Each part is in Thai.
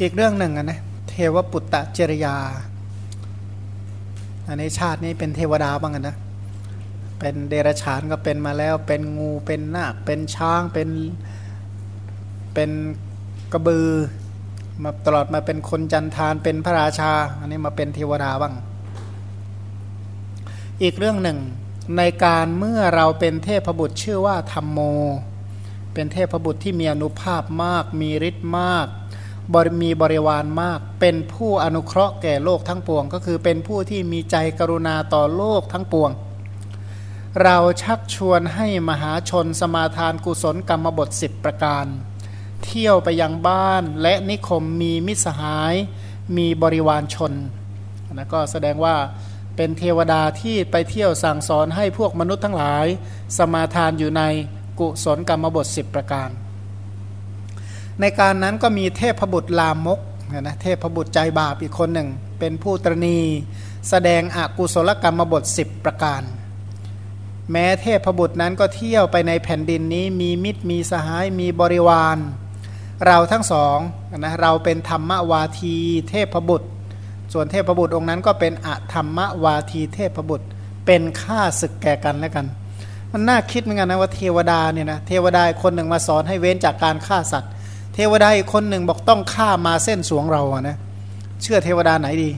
อีกเรื่องหนึ่งนะเทวปุตตะเจริยา อันนี้ชาตินี้เป็นเทวดาบ้างกันนะ เป็นเดรัจฉานก็เป็นมาแล้ว เป็นงูเป็นนาคเป็นช้างเป็นเป็นกระบือ มาตลอดมาเป็นคนจันทานเป็นพระราชา อันนี้มาเป็นเทวดาบ้าง อีกเรื่องหนึ่งในการเมื่อเราเป็นเทพบุตรชื่อว่าธรรมโม เป็นเทพบุตรที่มีอนุภาพมาก มีฤทธิ์มาก บริมีบริวารมาก เป็นผู้อนุเคราะห์แก่โลกทั้งปวง ก็คือเป็นผู้ที่มีใจกรุณาต่อโลกทั้งปวง เราชักชวนให้มหาชนสมาทานกุศลกรรมบทสิบประการ เที่ยวไปยังบ้านและนิคมมีมิสหาย มีบริวารชนนะก็แสดงว่าเป็นเทวดาที่ไปเที่ยวสั่งสอนให้พวกมนุษย์ทั้งหลาย สมาทานอยู่ในกุศลกรรมบทสิบประการ ในการนั้นก็มีเทพบุตรลามกนะเทพบุตรใจบาปอีกคนหนึ่ง เป็นผู้ตรณีแสดงอกุศลกรรมบทสิบประการ แม้เทพบุตรนั้นก็เที่ยวไปในแผ่นดินนี้มีมิตรมีสหายมีบริวาร เราทั้งสองนะเราเป็นธรรมวาทีเทพบุตร ส่วนเทพบุตรองค์นั้นก็เป็นอธรรมวาทีเทพบุตร เป็นข้าศึกแก่กันแล้วกัน มันน่าคิดเหมือนกันนะว่าเทวดาเนี่ยนะเทวดาคนหนึ่งมาสอนให้เว้นจากการฆ่าสัตว์ เทวดาอีกคนหนึ่งบอกต้องฆ่ามาเส้นสวงเราอะนะเชื่อเทวดาไหนดี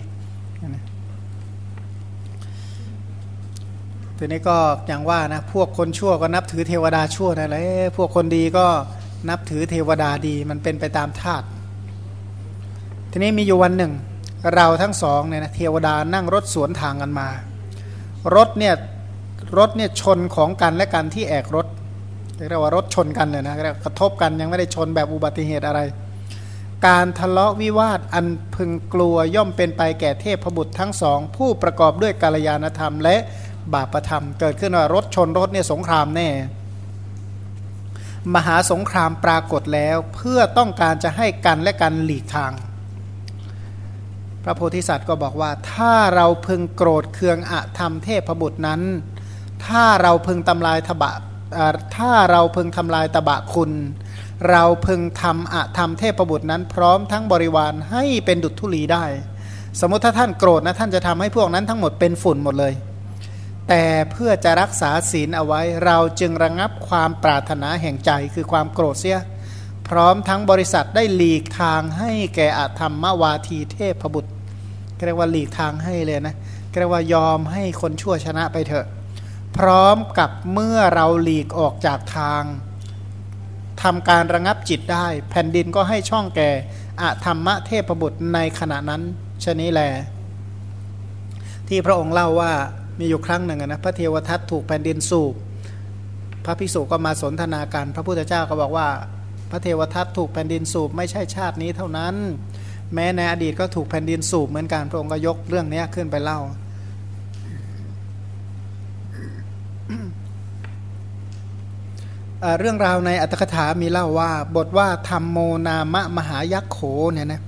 ทีนี้ก็อย่างว่านะพวกคนชั่วก็นับถือเทวดาชั่วนั่นแหละพวกคนดีก็นับถือเทวดาดีมันเป็นไปตามธาตุทีนี้มีอยู่วันหนึ่ง เราทั้งสองเนี่ยนะเทวดานั่งรถสวนทางกันมา รถเนี่ยรถเนี่ยชนของกันและกันที่แอกรถ เรียกว่ารถชนกันเลยนะกระทบกันยังไม่ได้ชนแบบอุบัติเหตุอะไร การทะเลาะวิวาทอันพึงกลัวย่อมเป็นไปแก่เทพบุตรทั้งสอง ผู้ประกอบด้วยกาลยานธรรม และบาปธรรม เกิดขึ้นว่ารถชนรถเนี่ยสงครามแน่ มหาสงครามปรากฏแล้วเพื่อต้องการจะให้กันและกันหลีกทาง พระโพธิสัตว์ก็บอกว่าถ้าเราพึงโกรธเคืองอะธรรมเทพบุตรนั้น ถ้าเราพึงทำลายทบะ ถ้าเราพึงทำลายตบะคุณ เราพึงทำอะทำเทพบุตรนั้นพร้อมทั้งบริวารให้เป็นดุจธุลีได้ สมมติถ้าท่านโกรธนะท่านจะทำให้พวกนั้นทั้งหมดเป็นฝุ่นหมดเลย แต่เพื่อจะรักษาศีลเอาไว้ เราจึงระงับความปรารถนาแห่งใจคือความโกรธเสีย พร้อมทั้งบริษัทได้หลีกทางให้แก่อธรรมวาทีเทพบุตรเรียกว่าหลีกทางให้เลยนะเรียกว่ายอมให้คนชั่วชนะไปเถอะ พร้อมกับเมื่อเราหลีกออกจากทางทำการระงับจิตได้ แผ่นดินก็ให้ช่องแก่อะธรรมะเทพบุตรในขณะนั้นชนี้แล ที่พระองค์เล่าว่ามีอยู่ครั้งหนึ่งนะพระเทวทัตถูกแผ่นดินสูบพระภิกษุก็มาสนทนากันพระพุทธเจ้าก็บอกว่า พระเทวทัตถูกแผ่นดินสูบไม่ใช่ชาตินี้เท่านั้น แม้ในอดีตก็ถูกแผ่นดินสูบเหมือนกันพระองค์ก็ยกเรื่องนี้ขึ้นไปเล่า เรื่องราวในอัตถกถามีเล่าว่าบทว่าธรรมโมนามะมหายักษ์โขเนี่ยนะ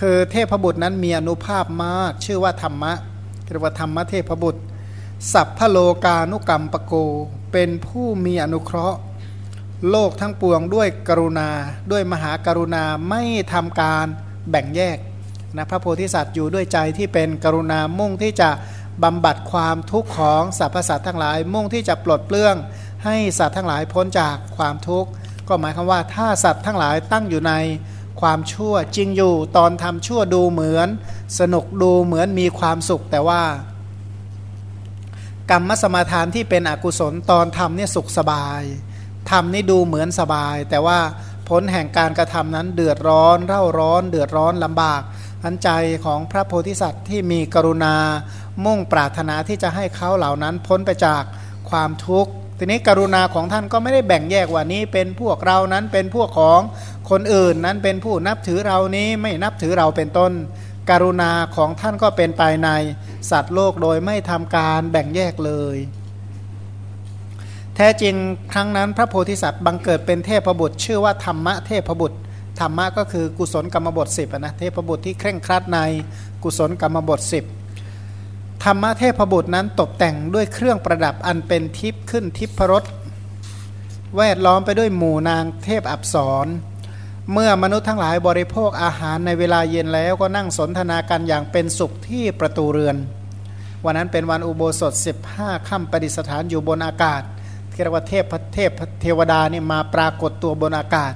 คือเทพบุตรนั้นมีอนุภาพมาก ชื่อว่าธรรมะเรียกว่าธรรมะเทพบุตร สัพพโลกานุกรรมปโก เป็นผู้มีอนุเคราะห์ โลกทั้งปวงด้วยกรุณาด้วยมหากรุณาไม่ทำการแบ่งแยกนะพระโพธิสัตว์อยู่ด้วยใจที่เป็นกรุณามุ่งที่จะบำบัดความทุกข์ของสรรพสัตว์ทั้งหลาย มุ่งที่จะปลดเปลื้อง ให้สัตว์ทั้งหลายพ้นจากความทุกข์ก็หมายความว่าถ้าสัตว์ทั้งหลายตั้งอยู่ในความชั่วจริงอยู่ตอนทำชั่วดูเหมือน สนุกดูเหมือนมีความสุข แต่ว่า กรรมสมาทานที่เป็นอกุศลตอนทำเนี่ยสุขสบายทำนี่ดูเหมือนสบาย แต่ว่าผลแห่งการกระทำนั้นเดือดร้อนเร่าร้อน เดือดร้อนลำบากอันใจของพระโพธิสัตว์ที่มีกรุณา มุ่งปรารถนาที่จะให้เขาเหล่านั้นพ้นไปจากความทุกข์ ทีนี้กรุณาของท่านก็ไม่ได้แบ่งแยกว่านี้เป็นพวกเรานั้นเป็นพวกของคนอื่นนั้นเป็นผู้นับถือเรานี้ไม่นับถือเราเป็นต้น กรุณาของท่านก็เป็นไปในสัตว์โลกโดยไม่ทำการแบ่งแยกเลย แท้จริงครั้งนั้นพระโพธิสัตว์บังเกิดเป็นเทพบุตร ชื่อว่าธรรมะเทพบุตรธรรมะก็คือกุศลกรรมบทสิบนะเทพบุตรที่เคร่งครัดในกุศลกรรมบทสิบ ธรรมเทพบุตรนั้นตกแต่งด้วยเครื่องประดับอันเป็นทิพย์ขึ้นทิพรสแวดล้อมไปด้วยหมู่นางเทพอับสรเมื่อมนุษย์ทั้งหลายบริโภคอาหารในเวลาเย็นแล้วก็นั่งสนทนากันอย่างเป็นสุขที่ประตูเรือน วันนั้นเป็นวันอุโบสถ 15ค่ำประดิษฐานอยู่บนอากาศเรียกว่าเทพเทพเทวดาเนี่ยมาปรากฏตัวบนอากาศ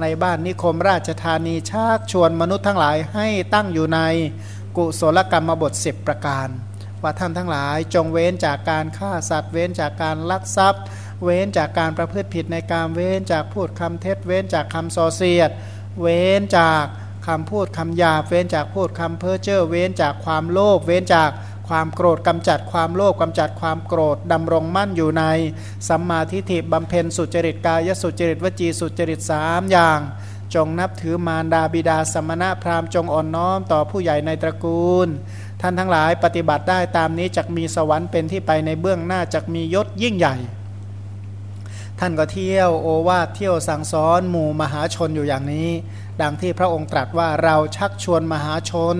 ในบ้านนิคมราชธานีชักชวนมนุษย์ทั้งหลายให้ตั้งอยู่ในกุศลกรรมบท 10 ประการ ว่าท่านทั้งหลายจงเว้นจากการฆ่าสัตว์ เว้นจากการลักทรัพย์ เว้นจากการประพฤติผิดในการเว้นจากพูดคำเท็จ เว้นจากคำโซเสียด เว้นจากคำพูดคำหยาบเว้นจากพูดคำเพ้อเจ้อเว้นจากความโลภเว้นจากความโกรธกำจัดความโลภกำจัดความโกรธดำรงมั่นอยู่ใน สัมมาทิฏฐิบำเพ็ญสุจริตกายสุจริตวจีสุจริตสามอย่าง จงนับถือมารดาบิดาสมณะพราหมณ์จงอ่อนน้อมต่อผู้ใหญ่ในตระกูล ท่านทั้งหลายปฏิบัติได้ตามนี้จะมีสวรรค์เป็นที่ไปในเบื้องหน้าจะมียศยิ่งใหญ่ ท่านก็เที่ยวโอวาทเที่ยวสั่งสอนหมู่มหาชนอยู่อย่างนี้ ดังที่พระองค์ตรัสว่าเราชักชวนมหาชน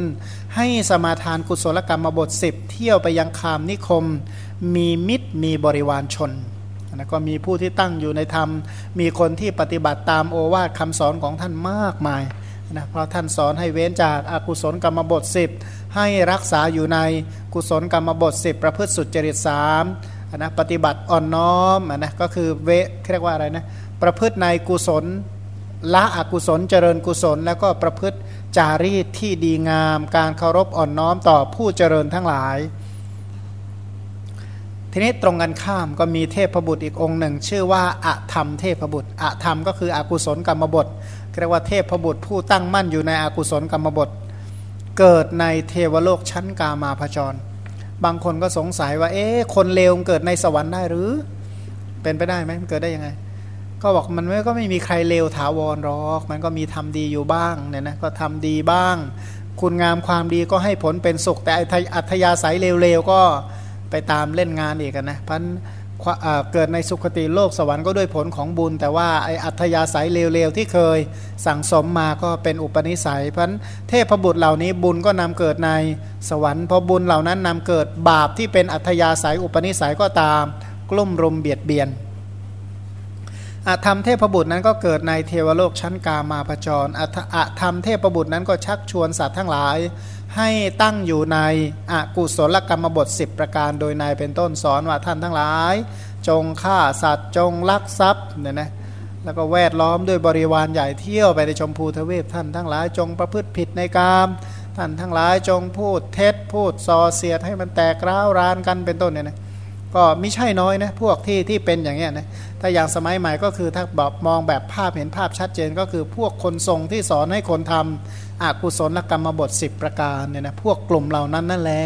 ให้สมาทานกุศลกรรมบทสิบเที่ยวไปยังคามนิคม มีมิตรมีบริวารชนนะก็มีผู้ที่ตั้งอยู่ในธรรม มีคนที่ปฏิบัติตามโอวาทคำสอนของท่านมากมาย นะเพราะท่านสอนให้เว้นจากอากุศลกรรมบทสิบให้รักษาอยู่ในกุศลกรรมบทสิบประพฤติสุจริตสามนะปฏิบัติอ่อนน้อมนะก็คือเวเรียกว่าอะไรนะประพฤติในกุศลละอกุศลเจริญกุศล แล้วก็ประพฤติจารีตที่ดีงาม การเคารพอ่อนน้อมต่อผู้เจริญทั้งหลาย ทีนี้ตรงกันข้ามก็มีเทพบุตรอีกองค์หนึ่ง ชื่อว่าอะธรรมเทพบุตรอะธรรมก็คืออกุศลกรรมบท เรียกว่าเทพบุตรผู้ตั้งมั่นอยู่ในอากุศลกรรมบท เกิดในเทวโลกชั้นกามาพจร บางคนก็สงสัยว่า เอ๊ะคนเลวเกิดในสวรรค์ได้หรือ เป็นไปได้ไหมมันเกิดได้ยังไง ก็บอกมันไม่ก็ไม่มีใครเลวถาวรหรอก มันก็มีทำดีอยู่บ้างเนี่ยนะก็ทำดีบ้าง คุณงามความดีก็ให้ผลเป็นสุขแต่อัธยาศัยเลวๆก็ไปตามเล่นงานอีกนะพัน เกิดในสุคติโลกสวรรค์ก็ด้วยผลของบุญ แต่ว่าไออัธยาศัยเลวๆที่เคยสั่งสมมาก็เป็นอุปนิสัยพันเทพบุตรเหล่านี้บุญก็นำเกิดในสวรรค์พอบุญเหล่านั้นนำเกิดบาปที่เป็นอัธยาศัยอุปนิสัยก็ตาม กลุ่มรุมเบียดเบียน อธรรมเทพบุตรนั้นก็เกิดในเทวโลกชั้นกามาพจรอธรรมเทพบุตรนั้นก็ชักชวนสัตว์ทั้งหลาย ให้ตั้งอยู่ในอกุศลกรรมบท 10 ประการโดยนายเป็นต้นสอนว่าท่านทั้งหลาย จงฆ่าสัตว์จงลักทรัพย์เนี่ยนะแล้วก็แวดล้อมด้วยบริวารใหญ่เที่ยวไปในชมพูทเวศท่านทั้งหลายจงประพฤติผิดในกามท่านทั้งหลายจงพูดเท็จพูดส่อเสียดให้มันแตกร้าวรานกันเป็นต้นเนี่ยนะก็ไม่ใช่น้อยนะพวกที่ที่เป็นอย่างเงี้ยนะ ถ้าอย่างสมัยใหม่ก็คือถ้าแบบมองแบบภาพเห็นภาพชัดเจนก็คือพวกคนทรงที่สอนให้คนทำอกุศลกรรมบท 10 ประการเนี่ยนะพวกกลุ่มเหล่านั้นนั่นแหละ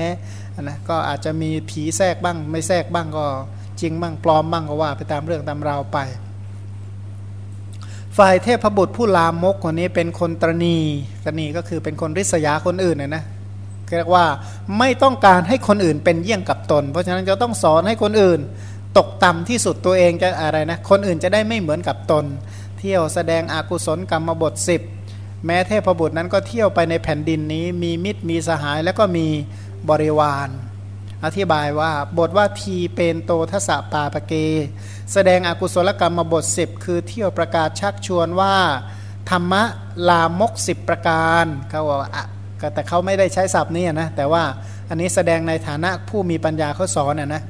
นะก็อาจจะมีผีแทรกบ้าง ไม่แทรกบ้างก็จริงบ้างปลอมบ้างก็ว่าไปตามเรื่องตามราวไป ฝ่ายเทพบุตรผู้ลามกคนนี้เป็นคนตรณีตรณีก็คือเป็นคนริษยาคนอื่นนะนะเรียกว่าไม่ต้องการให้คนอื่นเป็นเยี่ยงกับตน เพราะฉะนั้นจะต้องสอนให้คนอื่น ตกต่ำที่สุดตัวเองจะอะไรนะ คนอื่นจะได้ไม่เหมือนกับตน เที่ยวแสดงอากุศลกรรมบทสิบแม้เทพบุตรนั้นก็เที่ยวไปในแผ่นดินนี้ มีมิตรมีสหายแล้วก็มีบริวาร อธิบายว่าบทว่าทีเป็นโตทศปาปเก แสดงอากุศลกรรมบทสิบคือเที่ยวประกาศชักชวนว่า ธรรมะลามกสิบประการเขาบอกแต่เขาไม่ได้ใช้ศัพท์นี้นะแต่ว่า อันนี้แสดงในฐานะผู้มีปัญญาเขาสอนนะนะ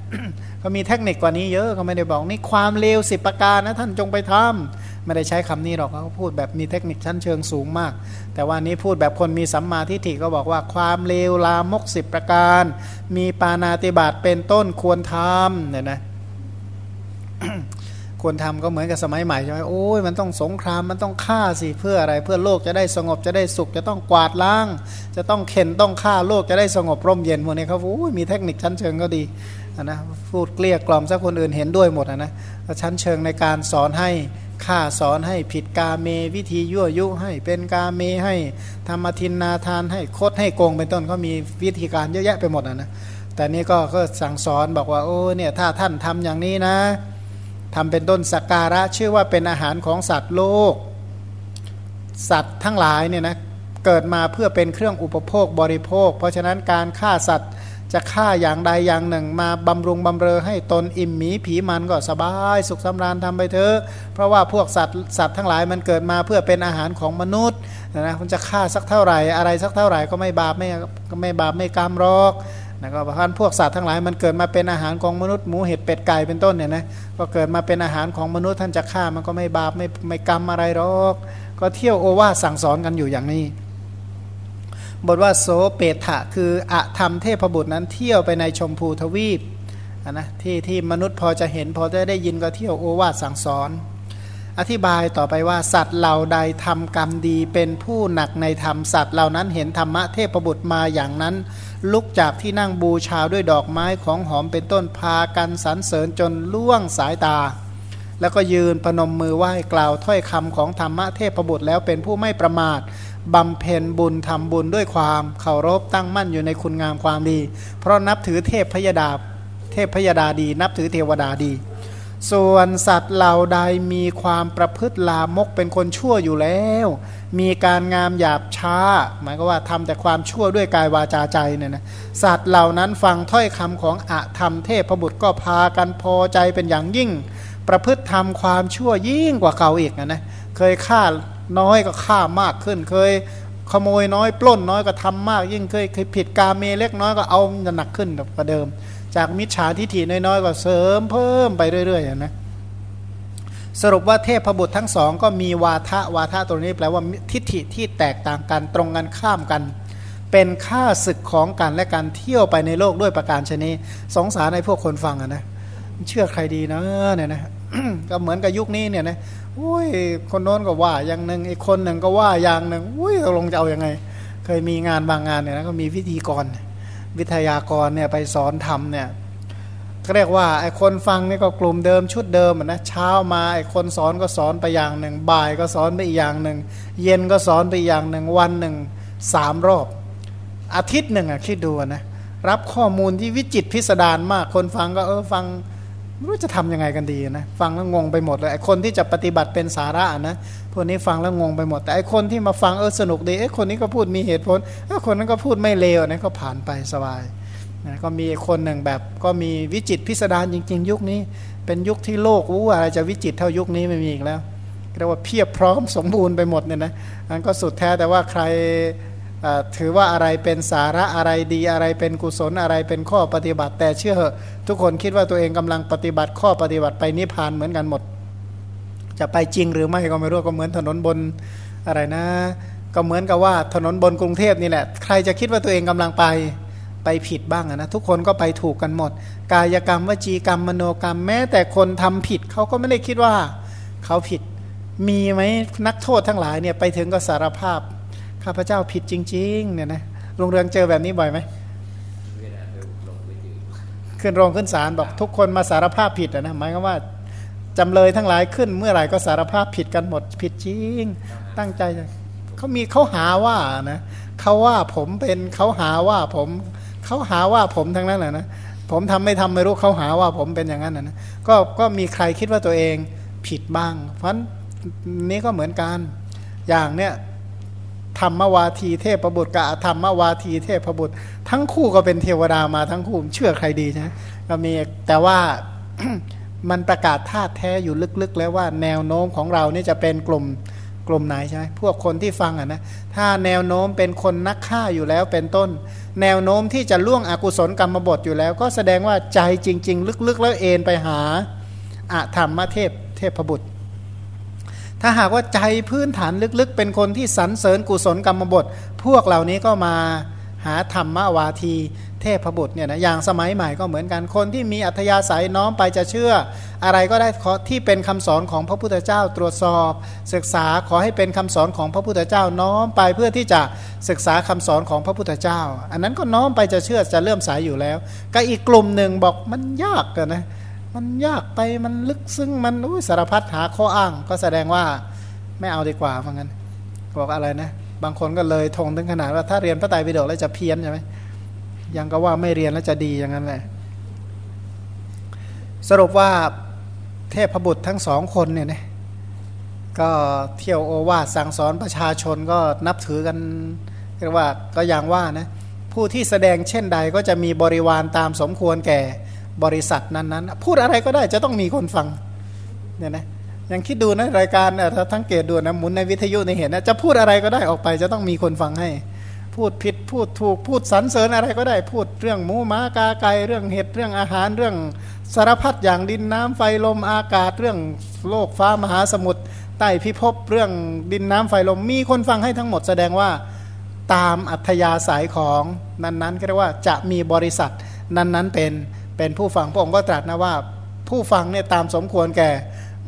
เขามีเทคนิคกว่านี้เยอะเขาไม่ได้บอกนี่ความเลวสิบประการนะท่านจงไปทำไม่ได้ใช้คำนี้หรอกเขาพูดแบบมีเทคนิคชั้นเชิงสูงมาก แต่ว่านี้พูดแบบคนมีสัมมาทิฏฐิก็บอกว่าความเลวลามกสิบประการ มีปานาติบาตเป็นต้นควรทำเนี่ยนะ ควรทำก็เหมือนกับสมัยใหม่ใช่ไหมโอ้ยมันต้องสงครามมันต้องฆ่าสิเพื่ออะไร เพื่อโลกจะได้สงบจะได้สุขจะต้องกวาดล้าง จะต้องเข็นต้องฆ่าโลกจะได้สงบร่มเย็นพวกนี้เขาโอ้ยมีเทคนิคชั้นเชิงก็ดีนะพูดเกลี้ยกล่อมซะคนอื่นเห็นด้วยหมดนะชั้นเชิงในการสอนให้ฆ่าสอนให้ผิดกาเม วิธียั่วยุให้เป็นกาเมให้ธรรมทินนาทานให้คดให้โกงเป็นต้นเขามีวิธีการเยอะแยะไปหมดนะแต่นี้ก็ก็สั่งสอนบอกว่าโอ้เนี่ยถ้าท่านทำอย่างนี้นะ ทำเป็นต้นสักการะชื่อว่าเป็นอาหารของสัตว์โลก สัตว์ทั้งหลายเนี่ยนะเกิดมาเพื่อเป็นเครื่องอุปโภคบริโภค เพราะฉะนั้นการฆ่าสัตว์จะฆ่าอย่างใดอย่างหนึ่ง มาบำรุงบำเรอให้ตนอิ่มหมีผีมันก็สบายสุขสำราญทำไปเถอะเพราะว่าพวกสัตว์สัตว์ทั้งหลายมันเกิดมาเพื่อเป็นอาหารของมนุษย์นะคุณจะฆ่าสักเท่าไหร่อะไรสักเท่าไหร่ก็ไม่บาปไม่ไม่บาปไม่กรรมรอก นะก็เพราะพวกสัตว์ทั้งหลายมันเกิดมาเป็นอาหารของมนุษย์หมูเห็ดเป็ดไก่เป็นต้นเนี่ยนะก็เกิดมาเป็นอาหารของมนุษย์ท่านจะฆ่ามันก็ไม่บาปไม่ไม่กรรมอะไรหรอก ก็เที่ยวโอวาสั่งสอนกันอยู่อย่างนี้บทว่าโสเปถะคืออะธรรมเทพบุตรนั้นเที่ยวไปในชมพูทวีปนะที่ที่มนุษย์พอจะเห็นพอจะได้ยินก็เที่ยวโอวาสั่งสอน อธิบายต่อไปว่าสัตว์เหล่าใดทำกรรมดีเป็นผู้หนักในธรรมสัตว์เหล่านั้นเห็นธรรมะเทพบุตรมาอย่างนั้น ลุกจากที่นั่งบูชาด้วยดอกไม้ของหอมเป็นต้นพากันสรรเสริญจนล่วงสายตา แล้วก็ยืนประนมมือไหว้กล่าวถ้อยคำของธรรมะเทพบุตรแล้วเป็นผู้ไม่ประมาทบำเพ็ญบุญทำบุญด้วยความเคารพตั้งมั่นอยู่ในคุณงามความดี เพราะนับถือเทพพยดาเทพพยดาดี นับถือเทวดาดี ส่วนสัตว์เหล่าใดมีความประพฤติลามกเป็นคนชั่วอยู่แล้ว มีการงามหยาบช้า หมายก็ว่าทำแต่ความชั่วด้วยกายวาจาใจเนี่ยนะสัตว์เหล่านั้นฟังถ้อยคำของอะธรรมเทพบุตรก็พากันพอใจเป็นอย่างยิ่ง ประพฤติทำความชั่วยิ่งกว่าเขาอีกนะนะเคยฆ่าน้อยก็ฆ่ามากขึ้น เคยขโมยน้อยปล้นน้อยก็ทำมากยิ่งเคยเคยผิดกาเมเล็กน้อยก็เอาหนักขึ้นกว่าเดิม จากมิจฉาทิฏฐิน้อยๆก็เสริมเพิ่มไปเรื่อยๆนะ สรุปว่าเทพบุตรทั้งสองก็มีวาทะวาทะตัวนี้แปลว่าทิฏฐิที่แตกต่างกันตรงกันข้ามกัน เป็นค่าศึกของกันและการเที่ยวไปในโลกด้วยประการชนีสงสารในพวกคนฟังอะนะเชื่อใครดีนะเนี่ยนะก็เหมือนกับยุคนี้เนี่ยนะอุ้ยคนโน้นก็ว่าอย่างหนึ่งไอีกคนหนึ่งก็ว่าอย่างหนึ่งอุ้ยตกลงจะเอาอยัางไง เคยมีงานบางงานเนี่ยนะก็มีวิธีกรวิทยากรเนี่ยไปสอนทำเนี่ย เรียกว่าไอ้คนฟังนี่ก็กลุ่มเดิมชุดเดิมนะเช้ามาไอ้คนสอนก็สอนไปอย่างหนึ่ง บ่ายก็สอนไปอีกอย่างหนึ่ง เย็นก็สอนไปอย่างหนึ่งวันหนึ่งสามรอบ อาทิตย์หนึ่งอะคิดดูนะรับข้อมูลที่วิจิตพิสดารมาก คนฟังก็เออฟังไม่รู้จะทํำยังไงกันดีนะฟังแล้วงงไปหมดเลยไอ้คนที่จะปฏิบัติเป็นสาระนะพวกนี้ฟังแล้วงงไปหมด แต่ไอ้คนที่มาฟังเออสนุกดีไอ้คนนี้ก็พูดมีเหตุผลไอ้คนนั้นก็พูดไม่เลวนะก็ผ่านไปสบาย นะก็มีคนหนึ่งแบบก็มีวิจิตพิสดารจริง ๆ ยุคนี้ เป็นยุคที่โลกรู้อะไรจะวิจิตเท่ายุคนี้ไม่มีอีกแล้วเรียกว่าเพียบพร้อมสมบูรณ์ไปหมดเนี่ยนะอันก็สุดแท้แต่ว่าใครถือว่าอะไรเป็นสาระอะไรดีอะไรเป็นกุศลอะไรเป็นข้อปฏิบัติ แต่เชื่อทุกคนคิดว่าตัวเองกำลังปฏิบัติข้อปฏิบัติไปนิพพานเหมือนกันหมด จะไปจริงหรือไม่ก็ไม่รู้ก็เหมือนถนนบนอะไรนะ ก็เหมือนกับว่าถนนบนกรุงเทพนี่แหละ ใครจะคิดว่าตัวเองกำลังไป ไปผิดบ้างนะทุกคนก็ไปถูกกันหมด กายกรรมวจีกรรมมโนกรรมแม้ แต่คนทำผิดเขาก็ไม่ได้คิดว่าเขาผิด มีไหมนักโทษทั้งหลายเนี่ยไปถึงก็สารภาพข้าพเจ้าผิดจริงๆเนี่ยนะโรงเรืองเจอแบบนี้บ่อยไหมขึ้นโรงขึ้นศาลบอกทุกคนมาสารภาพผิดนะหมายความว่าจำเลยทั้งหลายขึ้น เมื่อไหร่ก็สารภาพผิดกันหมดผิดจริง ตั้งใจเขามีเขาหาว่านะเขาว่าผมเป็นเขาหาว่าผม เขาหาว่าผมทั้งนั้นแหละนะผมทำไม่ทำไม่รู้เขาหาว่าผมเป็นอย่างนั้นนะก็ก็มีใครคิดว่าตัวเองผิดบ้าง เพราะนี้ก็เหมือนกันอย่างเนี้ยธรรมวาทีเทพบุตรกับธรรมวาทีเทพบุตร ทั้งคู่ก็เป็นเทวดามาทั้งคู่เชื่อใครดีใช่ก็มีแต่ว่ามันประกาศธาตุแท้อยู่ลึกๆ แล้วว่าแนวโน้มของเรานี่จะเป็นกลุ่มกลุ่มไหนใช่ไหมพวกคนที่ฟังอะนะถ้าแนวโน้มเป็นคนนักฆ่าอยู่แล้วเป็นต้น แนวโน้มที่จะล่วงอกุศลกรรมบทอยู่แล้ว ก็แสดงว่าใจจริง ๆ ลึกๆ แล้วเอ็นไปหาอะธรรมเทพเทพบุตร ถ้าหากว่าใจพื้นฐานลึกๆ เป็นคนที่สรรเสริญกุศลกรรมบท พวกเหล่านี้ก็มาหาธรรมวาที เทพบุตรเนี่ยนะอย่างสมัยใหม่ก็เหมือนกันคนที่มีอัธยาศัยน้อมไปจะเชื่อ อะไรก็ได้ที่เป็นคำสอนของพระพุทธเจ้าตรวจสอบ ศึกษาขอให้เป็นคำสอนของพระพุทธเจ้าน้อมไปเพื่อที่จะศึกษาคำสอนของพระพุทธเจ้า อันนั้นก็น้อมไปจะเชื่อจะเลื่อมสายอยู่แล้ว ก็อีกกลุ่มหนึ่งบอกมันยากกันนะมันยากไปมันลึกซึ้งมันอุ้ยสารพัดหาข้ออ้าง ก็แสดงว่าไม่เอาดีกว่าเพราะงั้นบอกอะไรนะบางคนก็เลยทงถึงขนาดว่าถ้าเรียนพระไตรปิฎกแล้วจะเพี้ยนใช่ไหม ยังก็ว่าไม่เรียนแล้วจะดีอย่างนั้นแหละ สรุปว่าเทพบุตรทั้งสองคนเนี่ยนะก็เที่ยวโอวาสสั่งสอนประชาชนก็นับถือกันเรียกว่าก็อย่างว่านะผู้ที่แสดงเช่นใดก็จะมีบริวารตามสมควรแก่บริษัทนั้นๆ พูดอะไรก็ได้จะต้องมีคนฟังเนี่ยนะยังคิดดูนะรายการถ้าทั้งเกตดูนะหมุนในวิทยุในเห็นนะจะพูดอะไรก็ได้ออกไปจะต้องมีคนฟังให้ พูดผิดพูดถูกพูดสรรเสริญอะไรก็ได้พูดเรื่องหมูม้ากาไก่เรื่องเห็ดเรื่องอาหารเรื่องสารพัดอย่างดินน้ำไฟลมอากาศเรื่องโลกฟ้ามหาสมุทรใต้พิภพเรื่องดินน้ำไฟลมมีคนฟังให้ทั้งหมดแสดงว่าตามอัธยาศัยของนั้นๆก็เรียกว่าจะมีบริษัทนั้นๆเป็นเป็นผู้ฟังพระองค์ก็ตรัสนะว่าผู้ฟังเนี่ยตามสมควรแก่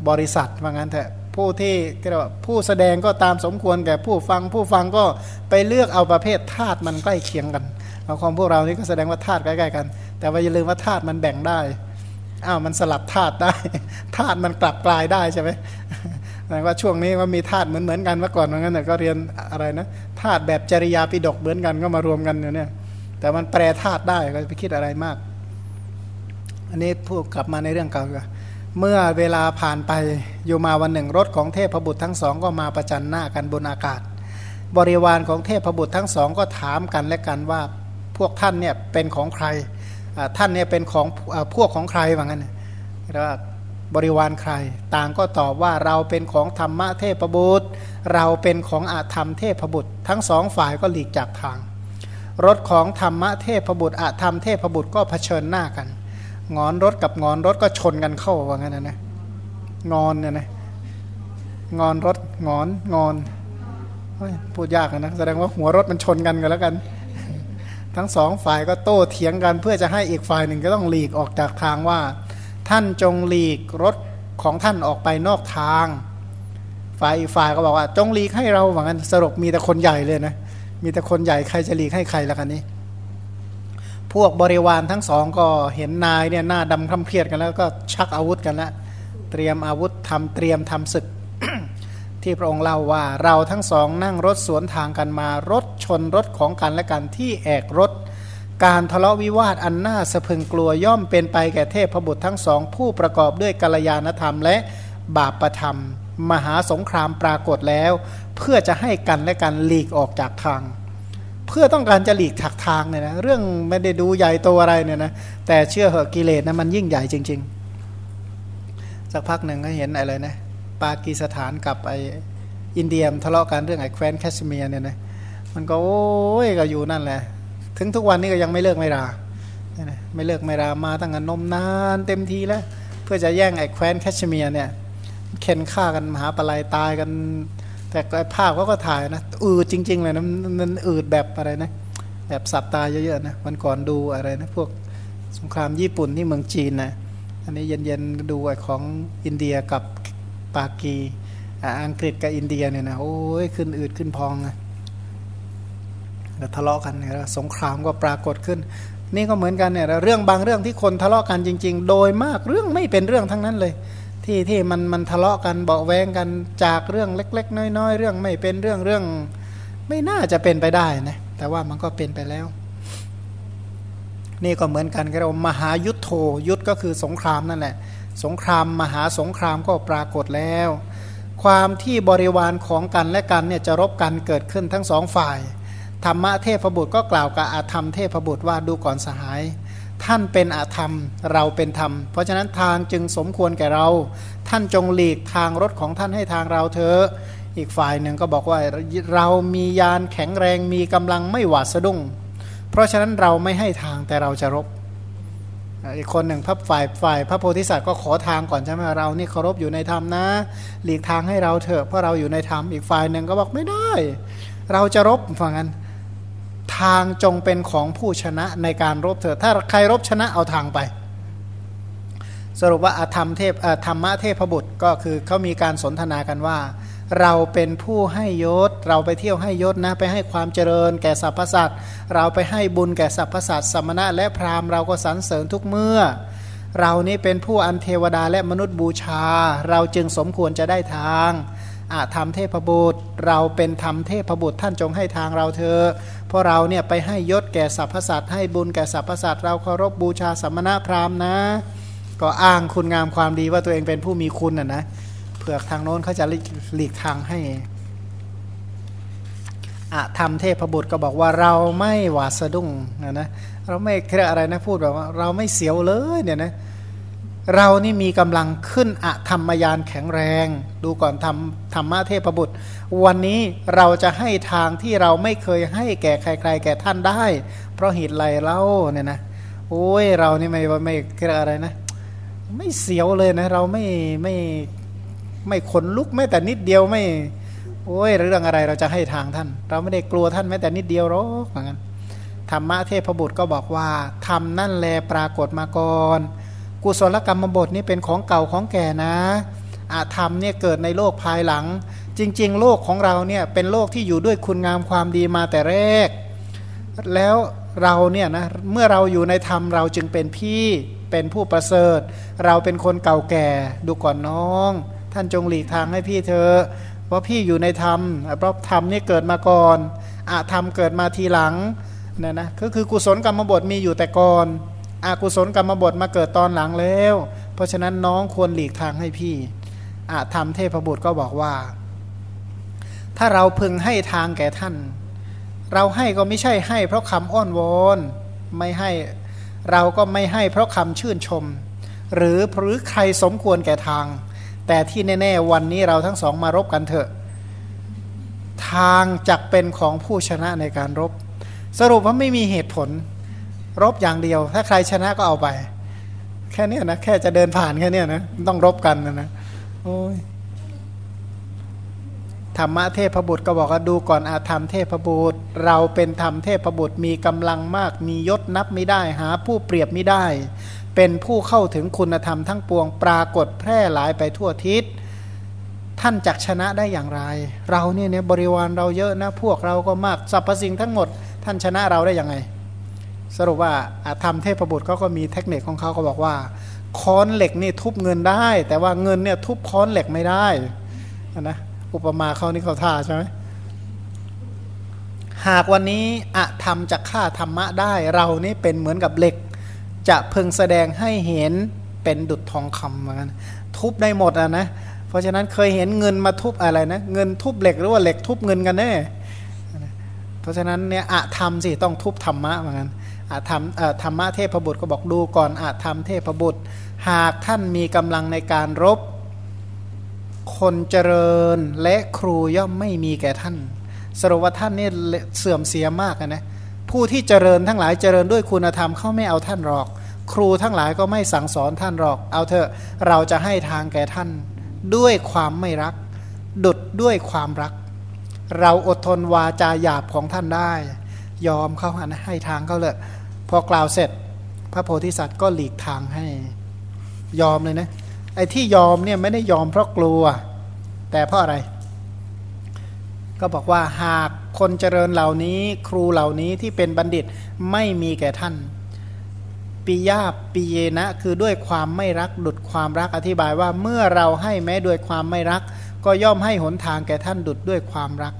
บริษัทว่างั้นเถอะ ผู้ที่เรียกว่าผู้แสดงก็ตามสมควรแก่ผู้ฟังผู้ฟังก็ไปเลือกเอาประเภทธาตุมันใกล้เคียงกันเอาของพวกเรานี่ก็แสดงว่าธาตุใกล้ๆกัน แต่ว่าอย่าลืมว่าธาตุมันแบ่งได้อ้าวมันสลับธาตุได้ธาตุมันกลับกลายได้ใช่ไหมแปลว่าช่วงนี้ว่ามีธาตุเหมือนเหมือนกันเมื่อก่อนเหมือนกันแต่ก็เรียนอะไรนะธาตุแบบจริยาปิดกเหมือนกันก็มารวมกันอยู่เนี่ย แต่มันแปรธาตุได้ก็ไปคิดอะไรมาก อันนี้พูดกลับมาในเรื่องเก่า เมื่อเวลาผ่านไปอยู่มาวันหนึ่งรถของเทพบุตรทั้งสองก็มาประจันหน้ากันบนอากาศ บริวารของเทพบุตรทั้งสองก็ถามกันและกันว่าพวกท่านเนี่ยเป็นของใครท่านเนี่ยเป็นของพวกของใครว่างั้นเรียกว่าบริวารใคร ต่างก็ตอบว่าเราเป็นของธรรมะเทพบุตร เราเป็นของอาธรรมเทพบุตร ทั้งสองฝ่ายก็หลีกจากทาง รถของธรรมะเทพบุตรอาธรรมเทพบุตรก็เผชิญหน้ากัน งอนรถกับงอนรถก็ชนกันเข้าว่างั้นนะนะงอนเนี่ยนะงอนรถงอนงอนพูดยากนะแสดงว่าหัวรถมันชนกันกันแล้วกัน ทั้งสองฝ่ายก็โต้เถียงกันเพื่อจะให้อีกฝ่ายหนึ่งก็ต้องหลีกออกจากทางว่า ท่านจงหลีกรถของท่านออกไปนอกทาง ฝ่ายอีกฝ่ายก็บอกว่า จงหลีกให้เราเหมือนกันสรุปมีแต่คนใหญ่เลยนะมีแต่คนใหญ่ใครจะหลีกให้ใครละกันนี้ พวกบริวารทั้งสองก็เห็นนายเนี่ยหน้าดำคำเครียดกันแล้วก็ชักอาวุธกันแล้วเตรียมอาวุธทำเตรียมทำศึก ที่พระองค์เล่าว่าเราทั้งสองนั่งรถสวนทางกันมารถชนรถของกันและกันที่แอกรถ การทะเลาะวิวาทอันน่าสะพึงกลัวย่อมเป็นไปแก่เทพบุตรทั้งสอง ผู้ประกอบด้วยกัลยาณธรรมและบาปประธรรม มหาสงครามปรากฏแล้ว เพื่อจะให้กันและกันหลีกออกจากทาง เพื่อต้องการจะหลีกถักทางเนี่ยนะเรื่องไม่ได้ดูใหญ่โตอะไรเนี่ยนะแต่เชื่อเหอะกิเลสนะมันยิ่งใหญ่จริง ๆ สักพักหนึ่งก็เห็นอะไรนะปากีสถานกับไออินเดียมทะเลาะกันเรื่องไอแคว้นแคชเมียร์เนี่ยนะมันก็โอ้ยก็อยู่นั่นแหละ ถึงทุกวันนี้ก็ยังไม่เลิกไม่ราไม่เลิกไม่รามาตั้งแต่นมนานเต็มทีแล้ว เพื่อจะแย่งไอแคว้นแคชเมียร์เนี่ยเข็นฆ่ากันมหาปลายตายกัน แต่ภาพเขาก็ถ่ายนะอืดจริง ๆ เลยนะมันอืดแบบอะไรนะ แบบสับตาเยอะๆนะวันก่อนดูอะไรนะพวกสงครามญี่ปุ่นที่เมืองจีนนะอันนี้เย็นๆดูไอ้ของอินเดียกับปากีอังกฤษกับอินเดียเนี่ยนะโอ้ยขึ้นอืดขึ้นพองนะแล้วทะเลาะกันเนี่ยสงครามก็ปรากฏขึ้น นี่ก็เหมือนกันเนี่ยเรื่องบางเรื่องที่คนทะเลาะกันจริง ๆ โดยมากเรื่องไม่เป็นเรื่องทั้งนั้นเลย ที่ที่มันมันทะเลาะกันเบาแวงกันจากเรื่องเล็ก ๆ น้อย ๆ เรื่องไม่เป็นเรื่องเรื่อง ไม่น่าจะเป็นไปได้นะแต่ว่ามันก็เป็นไปแล้ว นี่ก็เหมือนกันเรามหายุทธโธยุทธก็คือสงครามนั่นแหละสงครามมหาสงครามก็ปรากฏแล้ว ความที่บริวารของกันและกันเนี่ยจะรบกันเกิดขึ้นทั้งสองฝ่ายธรรมะเทพบุตรก็กล่าวกับอาธรรมเทพบุตรว่าดูก่อนสหาย ท่านเป็นอาธรรมเราเป็นธรรม เพราะฉะนั้นทางจึงสมควรแก่เรา ท่านจงหลีกทางรถของท่านให้ทางเราเถอะอีกฝ่ายหนึ่งก็บอกว่าเรามียานแข็งแรงมีกำลังไม่หวาดสะดุ้ง เพราะฉะนั้นเราไม่ให้ทางแต่เราจะรบอีกคนหนึ่งพระฝ่ายฝ่ายพระโพธิสัตว์ก็ขอทางก่อนใช่ไหมเรานี่เคารพอยู่ในธรรมนะ หลีกทางให้เราเถอะเพราะเราอยู่ในธรรมอีกฝ่ายหนึ่งก็บอกไม่ได้ เราจะรบฟังกัน ทางจงเป็นของผู้ชนะในการรบเถอถ้าใครรบชนะเอาทางไป สรุปว่าอธรรมเทพธรรมะเทพบุตรก็คือเขามีการสนทนากันว่า เราเป็นผู้ให้ยศ เราไปเที่ยวให้ยศนะ ไปให้ความเจริญ แก่สรรพสัตว์เราไปให้บุญแก่สรรพสัตว์สมณะและพราหมณ์เราก็สรรเสริญทุกเมื่อ เรานี้เป็นผู้อันเทวดาและมนุษย์บูชา เราจึงสมควรจะได้ทางอาธรรมเทพบุตร เราเป็นธรรมเทพบุตรท่านจงให้ทางเราเถอะ ราะเราเนี่ยไปให้ยศแก่สรรพสัตว์ให้บุญแก่สรรพสัตว์เราเคารพบูชาสมณะพราหมณ์นะ ก็อ้างคุณงามความดีว่าตัวเองเป็นผู้มีคุณอะนะเผื่อทางโน้นเขาจะหลีกทางให้อะธรรมเทพบุตรก็บอกว่าเราไม่หวาดสะดุ้งนะนะเราไม่เรียกอะไรนะพูดแบบว่าเราไม่เสียวเลยเนี่ยนะเรานี่มีกำลังขึ้นอะธรรมยานแข็งแรง ดูก่อนทำธรรมะเทพบุตร วันนี้เราจะให้ทางที่เราไม่เคยให้แก่ใคร ๆ แก่ท่านได้ เพราะเหตุไรเล่าเนี่ยนะโอ้ยเรานี่ไม่ไม่เรียกอะไรนะ ไม่เสียวเลยนะ เราไม่ไม่ไม่ขนลุกแม้แต่นิดเดียวไม่ โอ้ยเรื่องอะไรเราจะให้ทางท่าน เราไม่ได้กลัวท่านแม้แต่นิดเดียวหรอกเหมือนกันธรรมะเทพบุตรก็บอกว่าทำนั่นแลปรากฏมาก่อนกุศลกรรมบทนี่เป็นของเก่าของแก่นะอาธรรมเนี่ยเกิดในโลกภายหลัง จริง ๆ โลกของเราเนี่ยเป็นโลกที่อยู่ด้วยคุณงามความดีมาแต่แรก แล้วเราเนี่ยนะเมื่อเราอยู่ในธรรมเราจึงเป็นพี่เป็นผู้ประเสริฐ เราเป็นคนเก่าแก่ดูก่อนน้อง ท่านจงหลีกทางให้พี่เธอเพราะพี่อยู่ในธรรมเพราะธรรมนี่เกิดมาก่อนอาธรรมเกิดมาทีหลังนะนะก็คือกุศลกรรมบทมีอยู่แต่ก่อนอากุศลกรรมบทมาเกิดตอนหลังแล้ว เพราะฉะนั้นน้องควรหลีกทางให้พี่อาธรรมเทพบุตรก็บอกว่า ถ้าเราพึงให้ทางแก่ท่าน เราให้ก็ไม่ใช่ให้ เพราะคำอ้อนวอนไม่ให้เราก็ไม่ให้เพราะคำชื่นชม หรือหรือใครสมควรแก่ทาง แต่ที่แน่ ๆ วันนี้เราทั้งสองมารบกันเถอะ ทางจักเป็นของผู้ชนะในการรบ สรุปว่าไม่มีเหตุผล รบอย่างเดียว ถ้าใครชนะก็เอาไป แค่นี้นะ แค่จะเดินผ่านแค่นี้นะ ต้องรบกันนะนะโอ้ย ธรรมะเทพบุตรก็บอกว่าดูก่อนอาธรรมเทพบุตร เราเป็นธรรมเทพบุตรมีกำลังมาก มียศนับไม่ได้หาผู้เปรียบไม่ได้ เป็นผู้เข้าถึงคุณธรรมทั้งปวงปรากฏแพร่หลายไปทั่วทิศท่านจักชนะได้อย่างไร เราเนี่ยเนี่ยบริวารเราเยอะนะพวกเราก็มากสรรพสิ่งทั้งหมด ท่านชนะเราได้ยังไง สรุปว่าอาธรรมเทพบุตรเขาก็มีเทคนิคของเขาก็บอกว่าค้อนเหล็กนี่ทุบเงินได้ แต่ว่าเงินเนี่ยทุบค้อนเหล็กไม่ได้นะ อุปมาเขานี่เขาท่าใช่ไหมหากวันนี้อะธรรมจะฆ่าธรรมะได้ เรานี่เป็นเหมือนกับเหล็ก จะพึงแสดงให้เห็นเป็นดุจทองคำเหมือนกันทุบได้หมดอะนะ เพราะฉะนั้นเคยเห็นเงินมาทุบอะไรนะ เงินทุบเหล็กหรือว่าเหล็กทุบเงินกันแน่เพราะฉะนั้นเนี่ยอะธรรมสิต้องทุบธรรมะเหมือนกันอาธรรมธรรมะเทพบุตรก็บอกดูก่อนอาธรรมเทพบุตร หากท่านมีกำลังในการรบ คนเจริญและครูย่อมไม่มีแก่ท่าน สรุปว่าท่านนี่เสื่อมเสียมากนะผู้ที่เจริญทั้งหลายเจริญด้วยคุณธรรมเขาไม่เอาท่านหรอก ครูทั้งหลายก็ไม่สั่งสอนท่านหรอก เอาเถอะเราจะให้ทางแก่ท่าน ด้วยความไม่รัก ดุดด้วยความรัก เราอดทนวาจาหยาบของท่านได้ ยอมเขาให้ทางเขาเลยพอกล่าวเสร็จ พระโพธิสัตว์ก็หลีกทางให้ ยอมเลยนะ ไอ้ที่ยอมเนี่ยไม่ได้ยอมเพราะกลัว แต่เพราะอะไร ก็บอกว่าหากคนเจริญเหล่านี้ครูเหล่านี้ที่เป็นบัณฑิตไม่มีแก่ท่านปิยาปิเยนะคือด้วยความไม่รักดุดความรักอธิบายว่าเมื่อเราให้แม้ด้วยความไม่รัก ก็ย่อมให้หนทางแก่ท่านดุดด้วยความรัก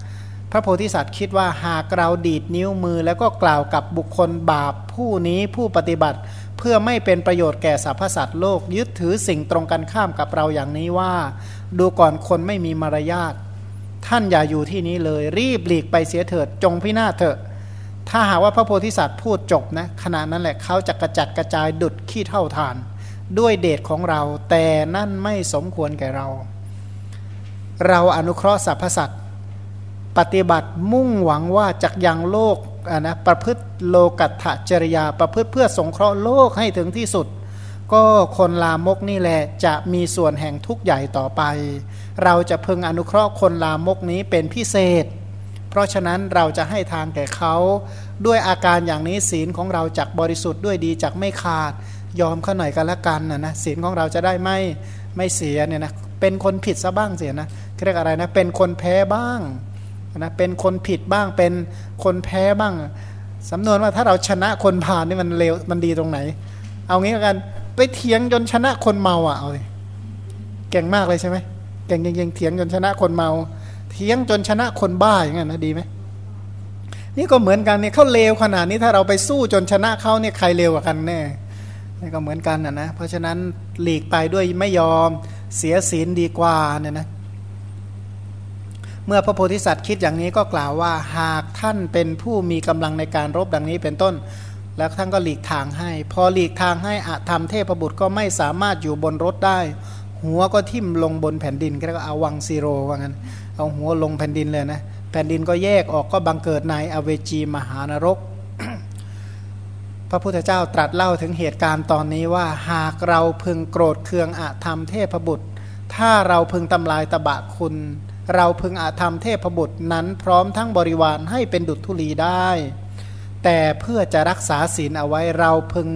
พระโพธิสัตว์คิดว่าหากเราดีดนิ้วมือแล้วก็กล่าวกับบุคคลบาปผู้นี้ผู้ปฏิบัติ เพื่อไม่เป็นประโยชน์แก่สรรพสัตว์โลกยึดถือสิ่งตรงกันข้ามกับเราอย่างนี้ว่า ดูก่อนคนไม่มีมารยาทท่านอย่าอยู่ที่นี้เลย รีบหลีกไปเสียเถิดจงพินาศเถอะถ้าหากว่าพระโพธิสัตว์พูดจบนะขณะนั้นแหละเขาจะกระจัดกระจายดุดขี้เท่าทาน ด้วยเดชของเรา แต่นั่นไม่สมควรแก่เรา เราอนุเคราะห์สรรพสัตว์ปฏิบัติมุ่งหวังว่าจะยังโลก นะประพฤติโลกัตถจริยา ประพฤติเพื่อสงเคราะห์โลกให้ถึงที่สุด ก็คนลามกนี่แหละจะมีส่วนแห่งทุกข์ใหญ่ต่อไป เราจะพึงอนุเคราะห์คนลามกนี้เป็นพิเศษ เพราะฉะนั้นเราจะให้ทางแก่เขาด้วยอาการอย่างนี้ศีลของเราจักบริสุทธิ์ด้วยดีจักไม่ขาด ยอมเขาหน่อยกันละกันนะนะศีลของเราจะได้ไม่ไม่เสียเนี่ยนะเป็นคนผิดซะบ้างเสียนะเรียกอะไรนะเป็นคนแพ้บ้าง นะเป็นคนผิดบ้างเป็นคนแพ้บ้างสำนวนว่าถ้าเราชนะคนผ่านนี่มันเลวมันดีตรงไหน เอางี้กันไปเถียงจนชนะคนเมาอะเอาเลยเก่งมากเลยใช่ไหมเก่งจริงๆเถียงจนชนะคนเมา เถียงจนชนะคนบ้าอย่างนั้นนะดีไหมนี่ก็เหมือนกันเนี่ยเขาเลวขนาดนี้ถ้าเราไปสู้จนชนะเขาเนี่ยใครเลวกว่ากันแน่นี่ก็เหมือนกันนะนะเพราะฉะนั้นหลีกไปด้วยไม่ยอมเสียศีลดีกว่าเนี่ยนะ เมื่อพระโพธิสัตว์คิดอย่างนี้ก็กล่าวว่าหากท่านเป็นผู้มีกำลังในการรบดังนี้เป็นต้น แล้วท่านก็หลีกทางให้ พอหลีกทางให้อาธรรมเทพบุตรก็ไม่สามารถอยู่บนรถได้ หัวก็ทิ่มลงบนแผ่นดินก็เอาวังซีโรว่างั้น เอาหัวลงแผ่นดินเลยนะแผ่นดินก็แยกออกก็บังเกิดในอเวจีมหานรก พระพุทธเจ้าตรัสเล่าถึงเหตุการณ์ตอนนี้ว่าหากเราพึงโกรธเคืองอาธรรมเทพบุตร ถ้าเราพึงทำลายตบะคุณ เราพึงอาธรรมเทพบุตรนั้นพร้อมทั้งบริวารให้เป็นดุจธุลีได้ แต่เพื่อจะรักษาศีลเอาไว้เราพึง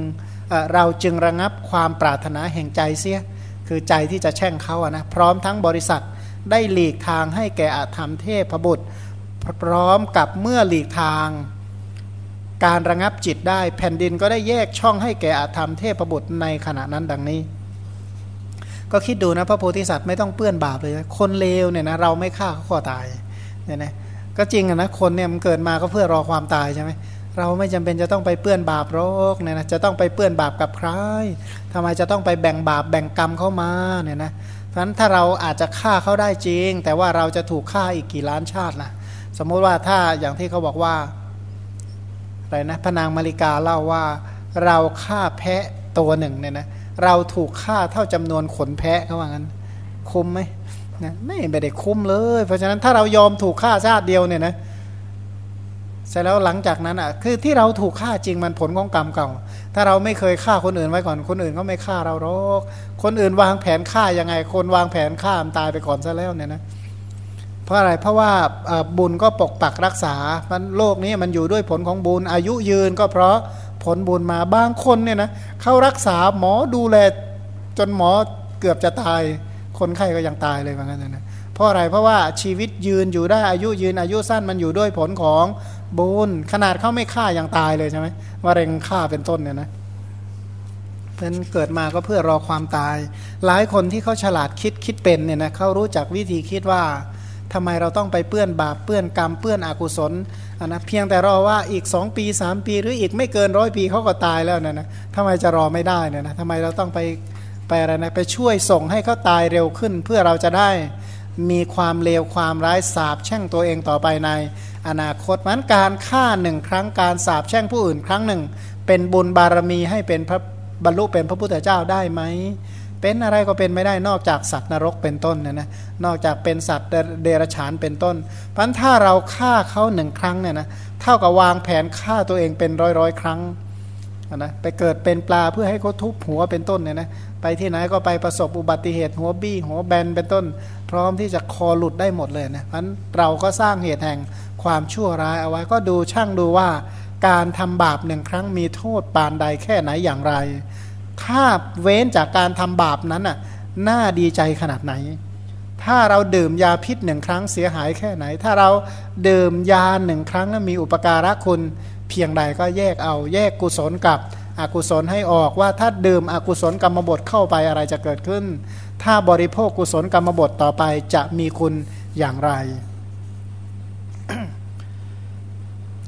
เราจึงระงับความปรารถนาแห่งใจเสีย คือใจที่จะแช่งเขาอะนะพร้อมทั้งบริษัทได้หลีกทางให้แก่อาธรรมเทพบุตร พร้อมกับเมื่อหลีกทาง การระงับจิตได้แผ่นดินก็ได้แยกช่องให้แก่อาธรรมเทพบุตรในขณะนั้นดังนี้ ก็คิดดูนะพระโพธิสัตว์ไม่ต้องเปื้อนบาปเลย คนเลวเนี่ยนะเราไม่ฆ่าเขาก็ตายเนี่ยนะก็จริงนะคนเนี่ยมันเกิดมาก็เพื่อรอความตายใช่ไหมเราไม่จำเป็นจะต้องไปเปื้อนบาปโรคเนี่ยนะจะต้องไปเปื้อนบาปกับใครทำไมจะต้องไปแบ่งบาปแบ่งกรรมเข้ามาเนี่ยนะเพราะฉะนั้นถ้าเราอาจจะฆ่าเขาได้จริง แต่ว่าเราจะถูกฆ่าอีกกี่ล้านชาติล่ะ สมมติว่าถ้าอย่างที่เขาบอกว่าอะไรนะพนางมาริกาเล่าว่าเราฆ่าแพะตัวหนึ่งเนี่ยนะ เราถูกฆ่าเท่าจำนวนขนแพะเขาว่างั้น คุ้มไหมนะไม่ไม่ได้คุ้มเลย เพราะฉะนั้นถ้าเรายอมถูกฆ่าชาติเดียวเนี่ยนะเสร็จแล้วหลังจากนั้นอะคือที่เราถูกฆ่าจริงมันผลของกรรมเก่า ถ้าเราไม่เคยฆ่าคนอื่นไว้ก่อนคนอื่นก็ไม่ฆ่าเราหรอกคนอื่นวางแผนฆ่ายังไง คนวางแผนฆ่ามันตายไปก่อนซะแล้วเนี่ยนะเพราะอะไรเพราะว่าบุญก็ปกปักรักษามันโลกนี้มันอยู่ด้วยผลของบุญอายุยืนก็เพราะ ผลบุญมาบางคนเนี่ยนะเขารักษาหมอดูแลจนหมอเกือบจะตาย คนไข้ก็ยังตายเลยว่างั้นนะเพราะอะไรเพราะว่าชีวิตยืนอยู่ได้อายุยืนอายุสั้นมันอยู่ด้วยผลของบุญขนาดเขาไม่ฆ่ายังตายเลยใช่ไหมมะเร็งฆ่าเป็นต้นเนี่ยนะเป็นเกิดมาก็เพื่อรอความตาย หลายคนที่เขาฉลาดคิดคิดเป็นเนี่ยนะเขารู้จักวิธีคิดว่าทำไมเราต้องไปเปื้อนบาปเปื้อนกรรมเปื้อนอกุศล นนะเพียงแต่รอว่าอีกสองปีสามปี หรืออีกไม่เกินร้อยปีเขาก็ตายแล้วนะนะทำไมจะรอไม่ได้เนี่ยนะทำไมเราต้องไปไปอะไรนะไปช่วยส่งให้เขาตายเร็วขึ้น เพื่อเราจะได้มีความเลวความร้ายสาบแช่งตัวเองต่อไปใน อนาคตมันการฆ่าหนึ่งครั้งการสาบแช่งผู้อื่นครั้งหนึ่ง เป็นบุญบารมีให้เป็นพระบรรลุเป็นพระพุทธเจ้าได้ไหม เป็นอะไรก็เป็นไม่ได้นอกจากสัตว์นรกเป็นต้นนะนะนอกจากเป็นสัตว์เดรัจฉานเป็นต้นพันถ้าเราฆ่าเขาหนึ่งครั้งเนี่ยนะเท่ากับวางแผนฆ่าตัวเองเป็นร้อยร้อยครั้งนะไปเกิดเป็นปลาเพื่อให้เขาทุบหัวเป็นต้นเนี่ยนะไปที่ไหนก็ไปประสบอุบัติเหตุหัวบี้หัวแบนเป็นต้น พร้อมที่จะคอหลุดได้หมดเลยนะพันเราก็สร้างเหตุแห่งความชั่วร้ายเอาไว้ก็ดูช่างดูว่าการทำบาปหนึ่งครั้งมีโทษปานใดแค่ไหนอย่างไร ถ้าเว้นจากการทำบาปนั้นน่ะน่าดีใจขนาดไหน ถ้าเราดื่มยาพิษหนึ่งครั้งเสียหายแค่ไหน ถ้าเราดื่มยาหนึ่งครั้งแล้วมีอุปการะคุณเพียงใดก็แยกเอาแยกกุศลกับอกุศลให้ออกว่าถ้าดื่มอกุศลกรรมบทเข้าไปอะไรจะเกิดขึ้น ถ้าบริโภคกุศลกรรมบทต่อไปจะมีคุณอย่างไร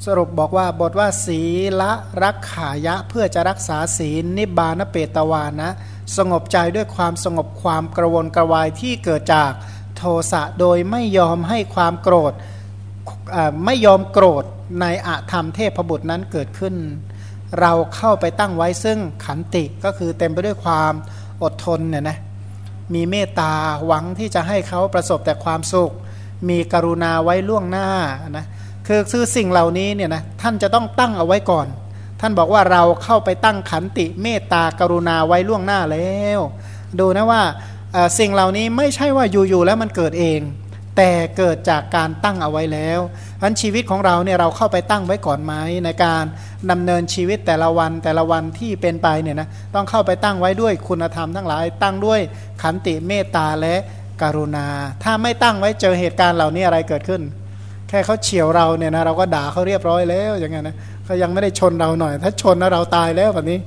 สรุปบอกว่าบทว่าศีละรักขายะเพื่อจะรักษาศีลนิบานเปตวานะ สงบใจด้วยความสงบความกระวนกระวายที่เกิดจากโทสะโดยไม่ยอมให้ความโกรธไม่ยอมโกรธในอธรรมเทพบุตรนั้นเกิดขึ้น เราเข้าไปตั้งไว้ซึ่งขันติก็คือเต็มไปด้วยความอดทนเนี่ยนะมีเมตตาหวังที่จะให้เขาประสบแต่ความสุข มีกรุณาไว้ล่วงหน้านะ คือคือสิ่งเหล่านี้เนี่ยนะท่านจะต้องตั้งเอาไว้ก่อน ท่านบอกว่าเราเข้าไปตั้งขันติเมตตากรุณาไว้ล่วงหน้าแล้ว ดูนะว่าสิ่งเหล่านี้ไม่ใช่ว่าอยู่ๆแล้วมันเกิดเอง แต่เกิดจากการตั้งเอาไว้แล้วพันชีวิตของเราเนี่ยเราเข้าไปตั้งไว้ก่อนไหมในการดำเนินชีวิตแต่ละวันแต่ละวันที่เป็นไปเนี่ยนะต้องเข้าไปตั้งไว้ด้วยคุณธรรมทั้งหลาย ตั้งด้วยขันติเมตตาและกรุณา ถ้าไม่ตั้งไว้เจอเหตุการณ์เหล่านี้อะไรเกิดขึ้น แค่เขาเฉียวเราเนี่ยนะเราก็ด่าเขาเรียบร้อยแล้วอย่างเงี้ยนะเขายังไม่ได้ชนเราหน่อย ถ้าชนแล้วเราตายแล้วแบบนี้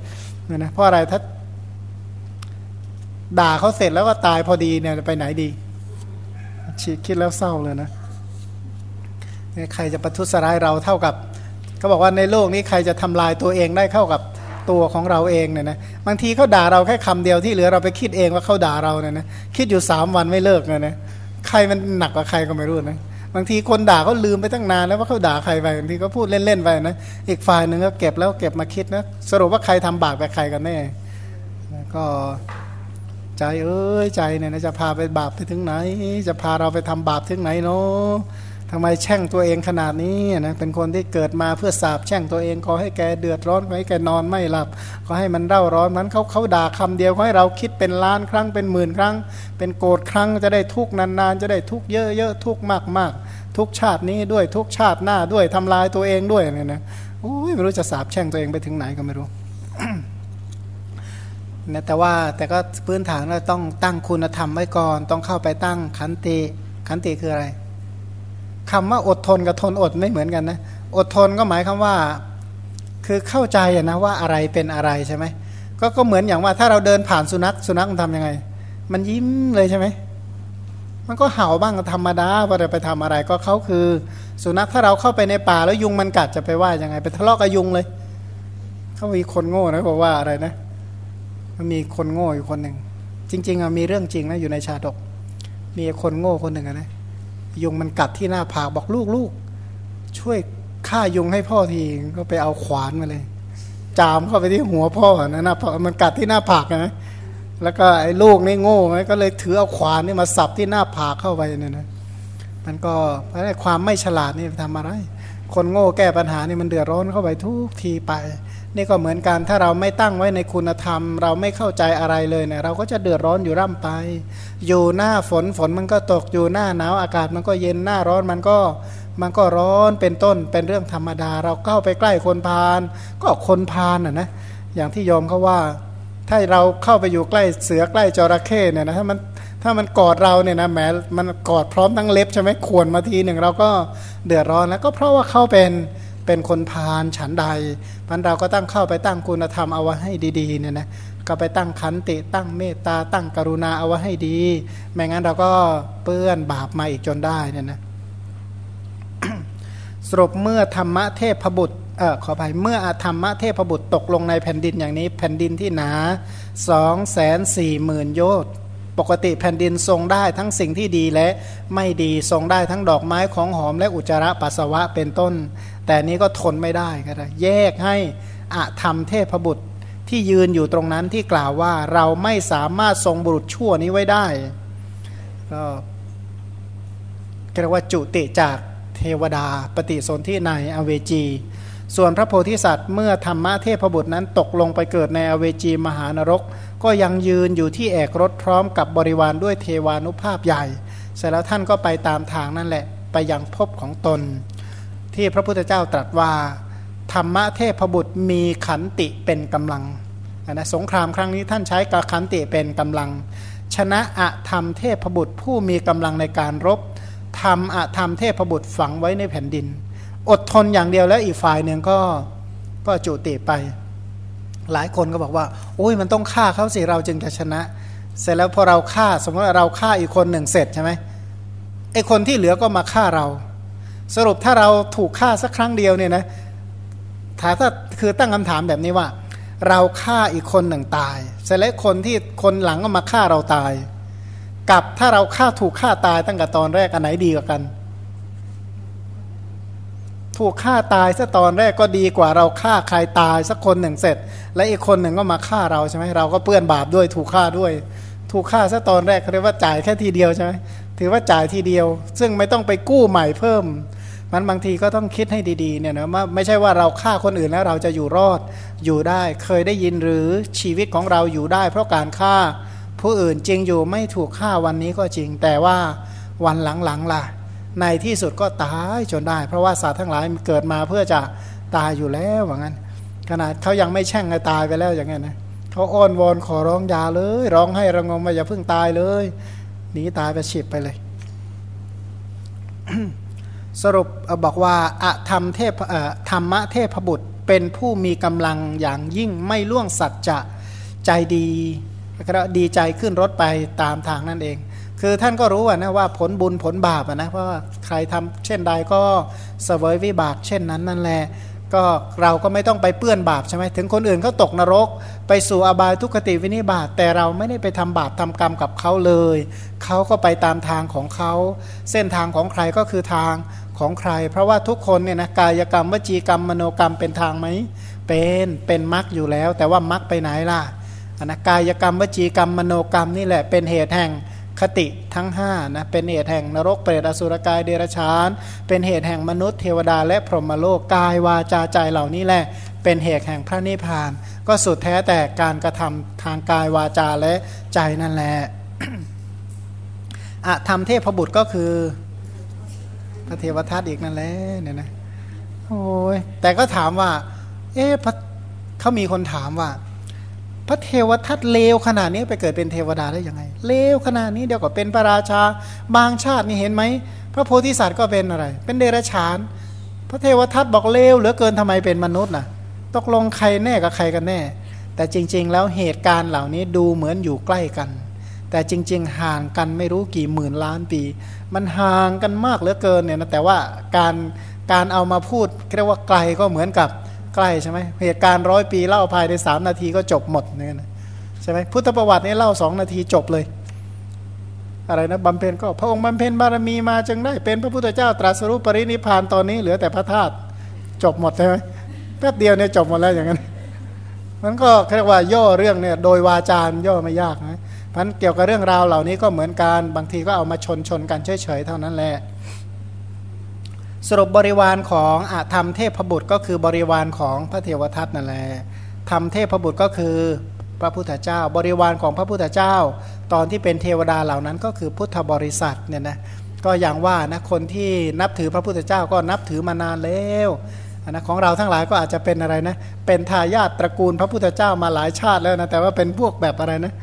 เนี่ยนะเพราะอะไรถ้าด่าเขาเสร็จแล้วก็ตายพอดีเนี่ยไปไหนดีชีคิดแล้วเศร้าเลยนะใครจะประทุษร้ายเราเท่ากับเขาบอกว่าในโลกนี้ใครจะทำลายตัวเองได้เท่ากับตัวของเราเองเนี่ยนะบางทีเขาด่าเราแค่คำเดียวที่เหลือเราไปคิดเองว่าเขาด่าเราเนี่ยนะคิดอยู่สามวันไม่เลิกเลยนะใครมันหนักกว่าใครก็ไม่รู้นะ บางทีคนด่าเขาลืมไปตั้งนานแล้วว่าเขาด่าใครไปบางทีก็พูดเล่นๆไปนะอีกฝ่ายหนึ่งก็เก็บแล้วเก็บมาคิดนะสรุปว่าใครทำบาปกับใครกันแน่ก็ใจเอ้ยใจเนี่ยนะจะพาไปบาปไปถึงไหน จะพาเราไปทำบาปถึงไหนเนาะทำไมแช่งตัวเองขนาดนี้นะเป็นคนที่เกิดมาเพื่อสาบแช่งตัวเองขอให้แกเดือดร้อนขอให้แกนอนไม่หลับขอให้มันเร่าร้อนมันเขาเขาด่าคำเดียวขอให้เราคิดเป็นล้านครั้งเป็นหมื่นครั้ง เป็นโกรธครั้งจะได้ทุกนานๆ จะได้ทุกเยอะๆทุกมากๆ ทุกชาตินี้ด้วยทุกชาติหน้าด้วยทำลายตัวเองด้วยเนี่ยนะโอ้ยไม่รู้จะสาบแช่งตัวเองไปถึงไหนก็ไม่รู้นะแต่ว่าแต่ก็พื้นฐานเราต้องตั้งคุณธรรมไว้ก่อน ต้องเข้าไปตั้งขันติขันติคืออะไรคำว่าอดทนกับทนอดไม่เหมือนกันนะอดทนก็หมายคำว่า คือเข้าใจนะว่าอะไรเป็นอะไรใช่ไหมก็ก็เหมือนอย่างว่าถ้าเราเดินผ่านสุนัขสุนัขมันทำยังไง มันยิ้มเลยใช่ไหม มันก็เห่าบ้างธรรมดาว่าจะไปทำอะไรก็เขาคือ สุนัขถ้าเราเข้าไปในป่าแล้วยุงมันกัดจะไปว่ายังไง ไปทะเลาะกับยุงเลย เขามีคนโง่นะบอกว่าอะไรนะมันมีคนโง่อยู่คนหนึ่งจริง ๆอะมีเรื่องจริงนะอยู่ในชาดก มีคนโง่คนหนึ่งนะยุงมันกัดที่หน้าผากบอกลูกลูกช่วยฆ่ายุงให้พ่อทีก็ไปเอาขวานมาเลย จามเข้าไปที่หัวพ่อนะนะมันกัดที่หน้าผากนะ แล้วก็ไอ้ลูกนี่โง่ไหมก็เลยถือเอาขวานนี่มาสับที่หน้าผากเข้าไปเนี่ยนะมันก็เพราะความไม่ฉลาดนี่ทำอะไร คนโง่แก้ปัญหานี่มันเดือดร้อนเข้าไปทุกทีไป นี่ก็เหมือนกันถ้าเราไม่ตั้งไว้ในคุณธรรม เราไม่เข้าใจอะไรเลยเนี่ยเราก็จะเดือดร้อนอยู่ร่ำไป อยู่หน้าฝนฝนมันก็ตกอยู่หน้าหนาวอากาศมันก็เย็นหน้าร้อนมันก็มันก็ร้อนเป็นต้นเป็นเรื่องธรรมดา เราเข้าไปใกล้คนพาลก็คนพาลอะนะอย่างที่ยอมเขาว่า ถ้าเราเข้าไปอยู่ใกล้เสือใกล้จระเข้เนี่ยนะถ้ามันถ้ามันกอดเราเนี่ยนะแหมมันกอดพร้อมทั้งเล็บใช่ไหมขวนมาทีหนึ่งเราก็เดือดร้อนแล้วก็เพราะว่าเขาเป็นเป็นคนพาลฉันใดมันเราก็ตั้งเข้าไปตั้งคุณธรรมเอาไว้ให้ดีๆเนี่ยนะก็ไปตั้งขันติตั้งเมตตาตั้งกรุณาเอาไว้ให้ดี ไม่งั้นเราก็เปื้อนบาปมาอีกจนได้เนี่ยนะสรุปเมื่อธรรมะเทพบุตร ออขอไปเมื่ออาธรรมะเทพบุตรตกลงในแผ่นดินอย่างนี้ แผ่นดินที่หนาสองแสนสี่หมื่นโยชน์ปกติแผ่นดินทรงได้ทั้งสิ่งที่ดีและไม่ดีทรงได้ทั้งดอกไม้ของหอมและอุจจาระปัสสาวะเป็นต้น แต่นี้ก็ทนไม่ได้ก็ได้แยกให้อธรรมเทพบุตรที่ยืนอยู่ตรงนั้นที่กล่าวว่าเราไม่สามารถทรงบุรุษชั่วนี้ไว้ได้ก็เรียกว่าจุติจากเทวดาปฏิสนธิในอเวจี ส่วนพระโพธิสัตว์เมื่อธรรมะเทพบุตรนั้นตกลงไปเกิดในอเวจีมหานรก ก็ยังยืนอยู่ที่แอกรถพร้อมกับบริวารด้วยเทวานุภาพใหญ่ เสร็จแล้วท่านก็ไปตามทางนั่นแหละ ไปยังภพของตน ที่พระพุทธเจ้าตรัสว่า ธรรมะเทพบุตรมีขันติเป็นกำลังนะสงครามครั้งนี้ท่านใช้กขันติเป็นกำลัง ชนะอะธรรมเทพบุตรผู้มีกำลังในการรบทำอะธรรมเทพบุตรฝังไว้ในแผ่นดิน อดทนอย่างเดียวแล้วอีกฝ่ายหนึ่งก็ก็จุติไป หลายคนก็บอกว่า โอ้ยมันต้องฆ่าเขาสิเราจึงจะชนะ เสร็จแล้วพอเราฆ่า สมมติเราฆ่าอีกคนหนึ่งเสร็จใช่ไหมไอคนที่เหลือก็มาฆ่าเรา สรุปถ้าเราถูกฆ่าสักครั้งเดียวเนี่ยนะถาถ้าคือตั้งคำถามแบบนี้ว่า เราฆ่าอีกคนหนึ่งตาย เสร็จแล้วคนที่คนหลังก็มาฆ่าเราตาย กับถ้าเราฆ่าถูกฆ่าตายตั้งแต่ตอนแรกอันไหนดีกว่ากัน ถูกฆ่าตายซะตอนแรกก็ดีกว่าเราฆ่าใครตายสักคนหนึ่งเสร็จ และอีกคนหนึ่งก็มาฆ่าเราใช่ไหมเราก็เปื้อนบาปด้วยถูกฆ่าด้วย ถูกฆ่าซะตอนแรกเขาเรียกว่าจ่ายแค่ทีเดียวใช่ไหมถือว่าจ่ายทีเดียว ซึ่งไม่ต้องไปกู้ใหม่เพิ่ม มันบางทีก็ต้องคิดให้ดีๆเนี่ยนะไม่ใช่ว่าเราฆ่าคนอื่นแล้วเราจะอยู่รอดอยู่ได้เคยได้ยินหรือชีวิตของเราอยู่ได้ เพราะการฆ่าผู้อื่นจริงอยู่ไม่ถูกฆ่าวันนี้ก็จริง แต่ว่าวันหลังๆล่ะ ในที่สุดก็ตายจนได้ เพราะว่าสัตว์ทั้งหลายเกิดมาเพื่อจะตายอยู่แล้วว่างั้น ขนาดเขายังไม่แช่งให้ตายไปแล้วอย่างงี้นนะเขาอ้อนวอนขอร้องยาเลย ร้องให้ระงมว่าอย่าเพิ่งตายเลยหนีตายไปฉิบไปเลย สรุปบอกว่าอะธรรมเทพธรรมะเทพบุตรเป็นผู้มีกำลังอย่างยิ่งไม่ล่วงสัจจะใจดีก็ดีใจขึ้นรถไปตามทางนั่นเอง คือท่านก็รู้นะว่าผลบุญผลบาปนะเพราะว่าใครทำเช่นใดก็เสวยวิบากเช่นนั้นนั่นแหละก็เราก็ไม่ต้องไปเปื้อนบาปใช่ไหมถึงคนอื่นเขาตกนรก ไปสู่อบายทุกขติวินิบาตแต่เราไม่ได้ไปทำบาปทำกรรมกับเขาเลยเขาก็ไปตามทางของเขาเส้นทางของใครก็คือทางของใคร เพราะว่าทุกคนเนี่ยนะกายกรรมวจีกรรมมโนกรรมเป็นทางไหมเป็นเป็นมรรคอยู่แล้ว แต่ว่ามรรคไปไหนล่ะอนนะกายกรรมวจีกรรมมโนกรรมนี่แหละเป็นเหตุแห่ง คติทั้ง5นะเป็นเหตุแห่งนรกเปรตอสุรกายเดรัจฉาน เป็นเหตุแห่งมนุษย์เทวดาและพรหมโลกกายวาจาใจเหล่านี้แหละเป็นเหตุแห่งพระนิพพาน ก็สุดแท้แต่การกระทำทางกายวาจาและใจนั่นแหละอะธรรมเทพบุตรก็คือพระเทวทัตอีกนั่นแหละเนี่ยนะโอ้ยแต่ก็ถามว่า เอ๊ะเขามีคนถามว่า พระเทวทัตเลวขนาดนี้ไปเกิดเป็นเทวดาได้ยังไง เลวขนาดนี้เดี๋ยวก็เป็นพระราชาบางชาตินี่เห็นไหมพระโพธิสัตว์ก็เป็นอะไร เป็นเดรัจฉาน พระเทวทัตบอกเลวเหลือเกินทำไมเป็นมนุษย์น่ะตกลงใครแน่กับใครกันแน่ แต่จริง ๆ แล้วเหตุการณ์เหล่านี้ดูเหมือนอยู่ใกล้กัน แต่จริง ๆ ห่างกันไม่รู้กี่หมื่นล้านปี มันห่างกันมากเหลือเกินเนี่ยนะแต่ว่าการการเอามาพูดเรียกว่าไกลก็เหมือนกับ ใกล้ใช่ไหมเหตุการณ์ร้อยปีเล่าภายในสามนาทีก็จบหมดเนี่ยนะใช่ไหมพุทธประวัตินี่เล่าสองนาทีจบเลย อะไรนะบำเพ็ญก็พระองค์บำเพ็ญบารมีมาจึงได้ เป็นพระพุทธเจ้าตรัสรู้ปรินิพานตอนนี้เหลือแต่พระธาตุจบหมดใช่ไหมแป๊บเดียวเนี่ยจบหมดแล้วอย่างนั้นมันก็เรียกว่าย่อเรื่องเนี่ยโดยวาจารย่อไม่ยากนะพันเกี่ยวกับเรื่องราวเหล่านี้ก็เหมือนกันบางทีก็เอามาชนชนกันเฉยๆเท่านั้นแหละ สรุปบริวารของอาธรรมเทพบุตรก็คือบริวารของพระเทวทัตนั่นแหละธรรมเทพบุตรก็คือพระพุทธเจ้า บริวารของพระพุทธเจ้า ตอนที่เป็นเทวดาเหล่านั้นก็คือพุทธบริษัทเนี่ยนะก็อย่างว่านะคนที่นับถือพระพุทธเจ้าก็นับถือมานานแล้วนะของเราทั้งหลายก็อาจจะเป็นอะไรนะเป็นทายาทตระกูลพระพุทธเจ้ามาหลายชาติแล้วนะแต่ว่าเป็นพวกแบบอะไรนะ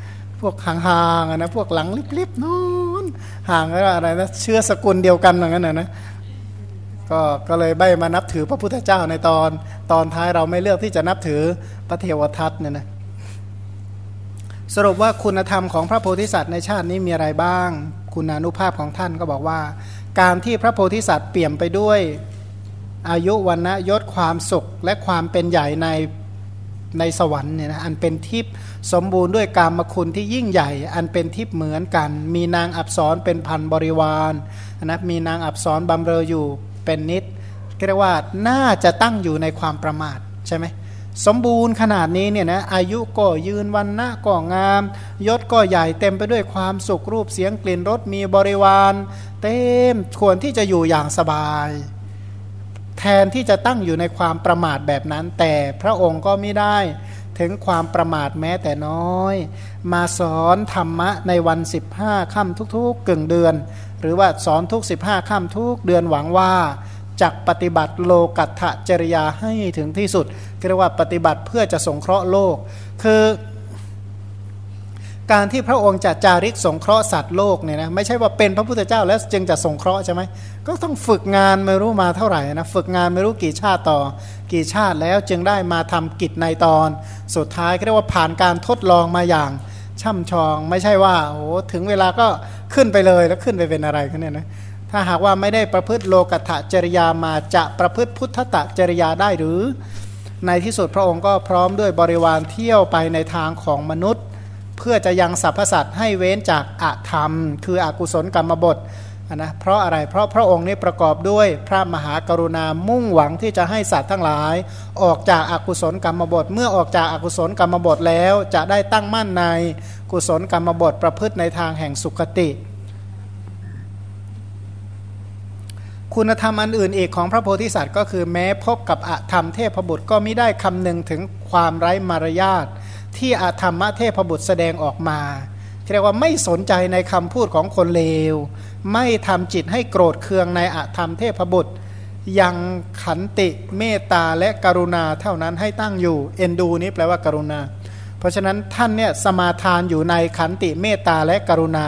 พวกห่างๆนะพวกหลังลิบๆนู้นห่างอะไรนะเชื้อสกุลเดียวกันอย่างนั้นนะ ก็ก็เลยใบมานับถือพระพุทธเจ้าในตอนตอนท้ายเราไม่เลือกที่จะนับถือพระเทวทัตเนี่ยนะสรุปว่าคุณธรรมของพระโพธิสัตว์ในชาตินี้มีอะไรบ้าง คุณานุภาพของท่านก็บอกว่า การที่พระโพธิสัตว์เปี่ยมไปด้วย อายุวันนะยศความสุขและความเป็นใหญ่ในในสวรรค์เนี่ยนะอันเป็นทิพย์สมบูรณ์ด้วยกามคุณที่ยิ่งใหญ่ อันเป็นทิพย์เหมือนกัน มีนางอับสรเป็นพันบริวารนะมีนางอับสรบำเรออยู่ เป็นนิดเรียกว่าน่าจะตั้งอยู่ในความประมาทใช่ไหมสมบูรณ์ขนาดนี้เนี่ยนะอายุก็ยืนวันหน้าก็งาม ยศก็ใหญ่เต็มไปด้วยความสุขรูปเสียงกลิ่นรสมีบริวาร เต็มควรที่จะอยู่อย่างสบาย แทนที่จะตั้งอยู่ในความประมาทแบบนั้น แต่พระองค์ก็ไม่ได้ ถึงความประมาทแม้แต่น้อย มาสอนธรรมะในวัน 15ค่ำทุกๆกึ่งเดือน หรือว่าสอนทุก 15ข้ามทุกเดือนหวังว่าจักปฏิบัติโลกัตถจริยาให้ถึงที่สุดเรียกว่าปฏิบัติเพื่อจะสงเคราะห์โลก คือ การที่พระองค์จะจาริกสงเคราะห์สัตว์โลกเนี่ยนะไม่ใช่ว่าเป็นพระพุทธเจ้าแล้วจึงจะสงเคราะห์ใช่ไหมก็ต้องฝึกงานไม่รู้มาเท่าไหร่นะฝึกงานไม่รู้กี่ชาติต่อ กี่ชาติแล้วจึงได้มาทำกิจในตอน สุดท้ายเรียกว่าผ่านการทดลองมาอย่างช่ำชอง ไม่ใช่ว่าโอ้ถึงเวลาก็ขึ้นไปเลยแล้วขึ้นไปเป็นอะไรกันเนี่ยนะถ้าหากว่าไม่ได้ประพฤติโลกัตถจริยามาจะประพฤติพุทธตจริยาได้หรือ ในที่สุดพระองค์ก็พร้อมด้วยบริวารเที่ยวไปในทางของมนุษย์ เพื่อจะยังสรรพสัตว์ให้เว้นจากอาธรรม คืออกุศลกรรมบทนะเพราะอะไรเพราะพระองค์นี้ประกอบด้วยพระมหากรุณามุ่งหวังที่จะให้สัตว์ทั้งหลาย ออกจากอากุศลกรรมบทเมื่อออกจากอากุศลกรรมบทแล้วจะได้ตั้งมั่นในกุศลกรรมบทประพฤติในทางแห่งสุคติ คุณธรรมอันอื่นอีกของพระโพธิสัตว์ก็คือแม้พบกับอธรรมเทพบุตรก็ไม่ได้คำนึงถึงความไร้มารยาท ที่อาธรรมเทพบุตรแสดงออกมาเรียกว่าไม่สนใจในคำพูดของคนเลว ไม่ทำจิตให้โกรธเคืองในอธรรมเทพบุตร ยังขันติเมตตาและกรุณาเท่านั้นให้ตั้งอยู่ เอ็นดูนี้แปลว่ากรุณา เพราะฉะนั้นท่านเนี่ยสมาทานอยู่ในขันติเมตตาและกรุณา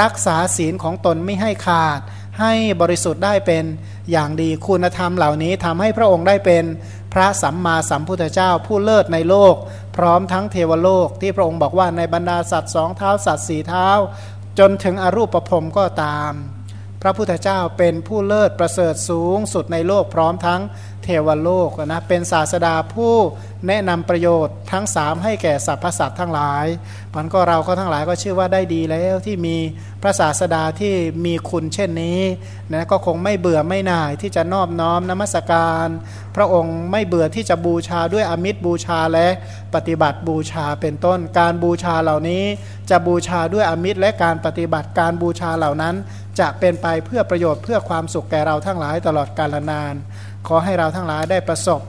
รักษาศีลของตนไม่ให้ขาด ให้บริสุทธิ์ได้เป็นอย่างดีคุณธรรมเหล่านี้ทำให้พระองค์ได้เป็น ระสัมมาสัมพุทธเจ้าผู้เลิศในโลก พร้อมทั้งเทวโลก ที่พระองค์บอกว่าในบรรดาสัตว์สองเท้าสัตว์สี่เท้า จนถึงอรูปประพรมก็ตาม พระพุทธเจ้าเป็นผู้เลิศประเสริฐสูงสุดในโลกพร้อมทั้งเเทวโลกนะเป็นศาสดาผู้แนะนำประโยชน์ทั้งสามให้แก่สรรพสัตว์ทั้งหลาย มันก็เราก็ทั้งหลายก็ชื่อว่าได้ดีแล้วที่มีพระศาสดาที่มีคุณเช่นนี้นะก็คงไม่เบื่อไม่น่ายที่จะนอบน้อมนมัสการ พระองค์ไม่เบื่อที่จะบูชาด้วยอมิตรบูชาและปฏิบัติบูชาเป็นต้นการบูชาเหล่านี้ จะบูชาด้วยอมิตรและการปฏิบัติการบูชาเหล่านั้น จะเป็นไปเพื่อประโยชน์เพื่อความสุขแก่เราทั้งหลายตลอดกาลนาน ขอให้เราทั้งหลายได้ประสบ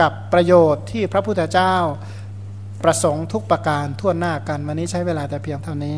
กับประโยชน์ที่พระพุทธเจ้า ประสงค์ทุกประการทั่วหน้ากันวันนี้ใช้เวลาแต่เพียงเท่านี้